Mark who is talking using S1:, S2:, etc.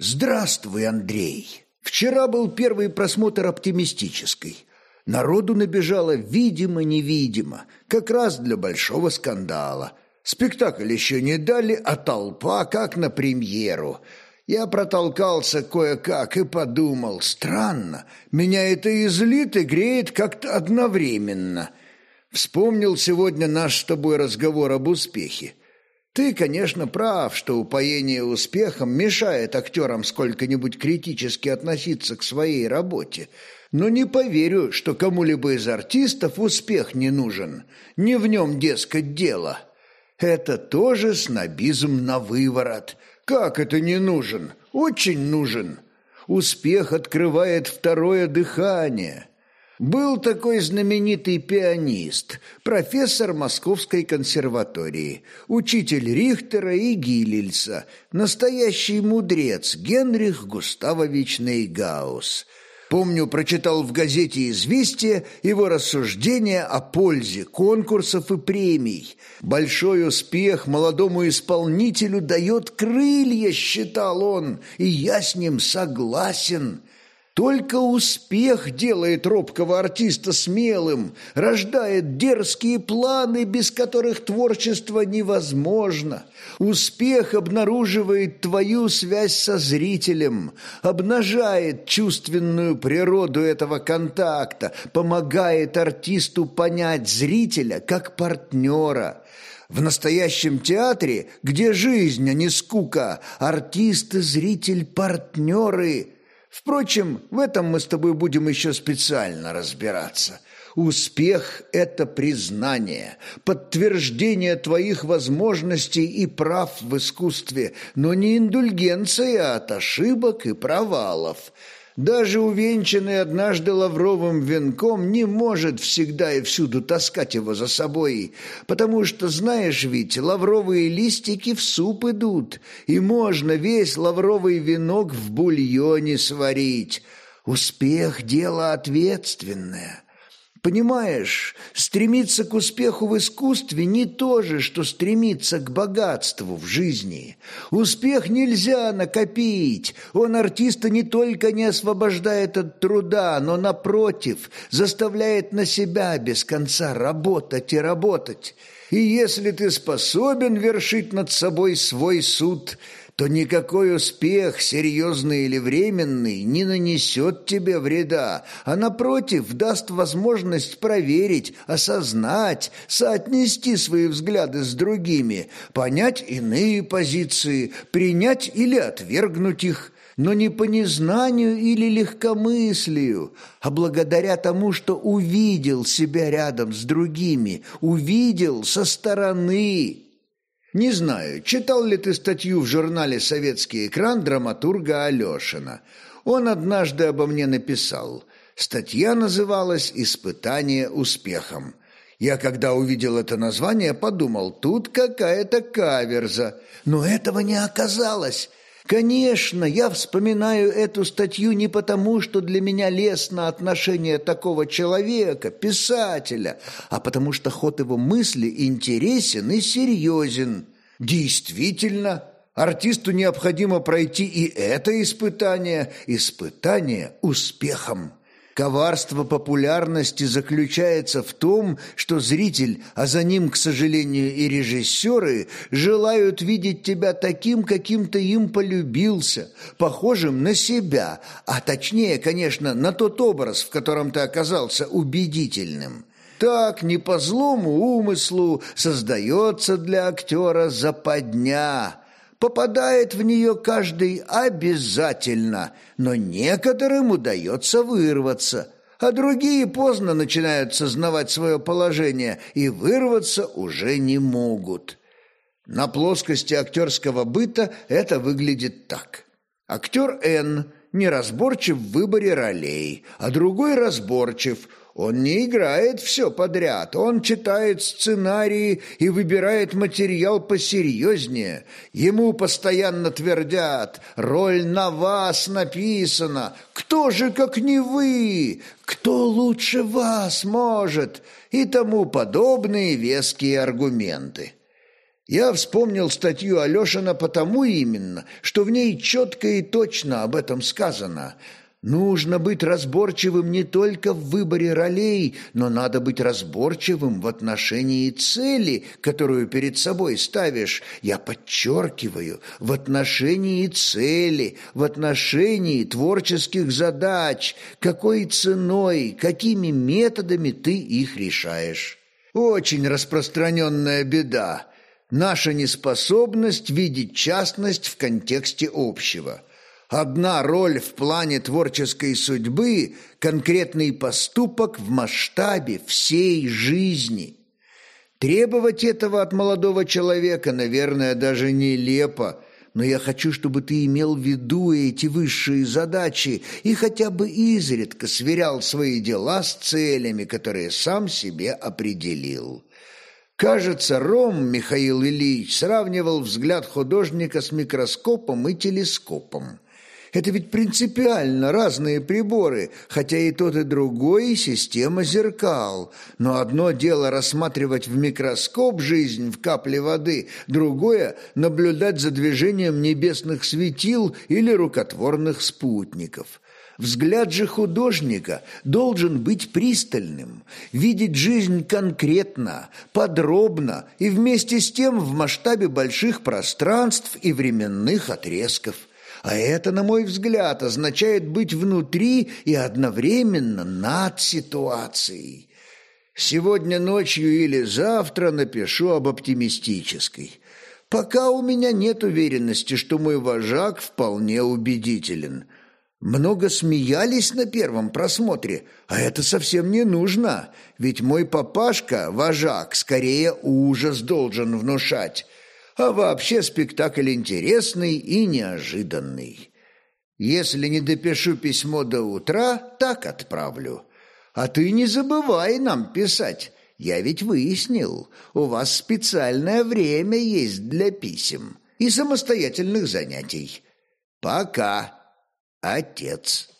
S1: Здравствуй, Андрей. Вчера был первый просмотр оптимистической. Народу набежало видимо-невидимо, как раз для большого скандала. Спектакль еще не дали, а толпа как на премьеру. Я протолкался кое-как и подумал, странно, меня это и злит, и греет как-то одновременно. Вспомнил сегодня наш с тобой разговор об успехе. Ты, конечно, прав, что упоение успехом мешает актерам сколько-нибудь критически относиться к своей работе, но не поверю, что кому-либо из артистов успех не нужен, не в нем, дескать, дело. Это тоже снобизм на выворот. Как это не нужен? Очень нужен. Успех открывает второе дыхание. Был такой знаменитый пианист, профессор Московской консерватории, учитель Рихтера и Гилельса, настоящий мудрец Генрих Густавович Нейгаус – Помню, прочитал в газете «Известия» его рассуждения о пользе конкурсов и премий. Большой успех молодому исполнителю дает крылья, считал он, и я с ним согласен. Только успех делает робкого артиста смелым, рождает дерзкие планы, без которых творчество невозможно. Успех обнаруживает твою связь со зрителем, обнажает чувственную природу этого контакта, помогает артисту понять зрителя как партнера. В настоящем театре, где жизнь, а не скука, артист и зритель – партнеры – Впрочем, в этом мы с тобой будем еще специально разбираться. Успех – это признание, подтверждение твоих возможностей и прав в искусстве, но не индульгенция от ошибок и провалов – даже увенчанный однажды лавровым венком не может всегда и всюду таскать его за собой, потому что, знаешь ведь, лавровые листики в суп идут, и можно весь лавровый венок в бульоне сварить. Успех – дело ответственное». Понимаешь, стремиться к успеху в искусстве не то же, что стремиться к богатству в жизни. Успех нельзя накопить. Он артиста не только не освобождает от труда, но, напротив, заставляет на себя без конца работать и работать. И если ты способен вершить над собой свой суд – то никакой успех, серьезный или временный, не нанесет тебе вреда, а напротив даст возможность проверить, осознать, соотнести свои взгляды с другими, понять иные позиции, принять или отвергнуть их, но не по незнанию или легкомыслию, а благодаря тому, что увидел себя рядом с другими, увидел со стороны. Не знаю, читал ли ты статью в журнале «Советский экран» драматурга Алешина. Он однажды обо мне написал. Статья называлась «Испытание успехом». Я, когда увидел это название, подумал, тут какая-то каверза. Но этого не оказалось. Конечно, я вспоминаю эту статью не потому, что для меня лестно отношение такого человека, писателя, а потому что ход его мысли интересен и серьезен. Действительно, артисту необходимо пройти и это испытание, испытание успехом. Коварство популярности заключается в том, что зритель, а за ним, к сожалению, и режиссеры, желают видеть тебя таким, каким ты им полюбился, похожим на себя, а точнее, конечно, на тот образ, в котором ты оказался убедительным. Так, не по злому умыслу, создается для актера западня – Попадает в нее каждый обязательно, но некоторым удается вырваться, а другие поздно начинают сознавать свое положение и вырваться уже не могут. На плоскости актерского быта это выглядит так. Актер Н неразборчив в выборе ролей, а другой разборчив – он не играет все подряд, он читает сценарии и выбирает материал посерьезнее. Ему постоянно твердят «Роль на вас написана! Кто же, как не вы? Кто лучше вас может?» и тому подобные веские аргументы. Я вспомнил статью Алешина потому именно, что в ней четко и точно об этом сказано – Нужно быть разборчивым не только в выборе ролей, но надо быть разборчивым в отношении цели, которую перед собой ставишь. Я подчеркиваю, в отношении цели, в отношении творческих задач, какой ценой, какими методами ты их решаешь. Очень распространенная беда – наша неспособность видеть частность в контексте общего – Одна роль в плане творческой судьбы – конкретный поступок в масштабе всей жизни. Требовать этого от молодого человека, наверное, даже нелепо, но я хочу, чтобы ты имел в виду эти высшие задачи и хотя бы изредка сверял свои дела с целями, которые сам себе определил. Кажется, Ром Михаил Ильич сравнивал взгляд художника с микроскопом и телескопом – это ведь принципиально разные приборы, хотя и тот, и другой – система зеркал. Но одно дело рассматривать в микроскоп жизнь в капле воды, другое – наблюдать за движением небесных светил или рукотворных спутников. Взгляд же художника должен быть пристальным, видеть жизнь конкретно, подробно и вместе с тем в масштабе больших пространств и временных отрезков. А это, на мой взгляд, означает быть внутри и одновременно над ситуацией. Сегодня ночью или завтра напишу об оптимистической. Пока у меня нет уверенности, что мой вожак вполне убедителен. Много смеялись на первом просмотре, а это совсем не нужно, ведь мой папашка, вожак, скорее ужас должен внушать. А вообще спектакль интересный и неожиданный. Если не допишу письмо до утра, так отправлю. А ты не забывай нам писать. Я ведь выяснил, у вас специальное время есть для писем и самостоятельных занятий. Пока, отец.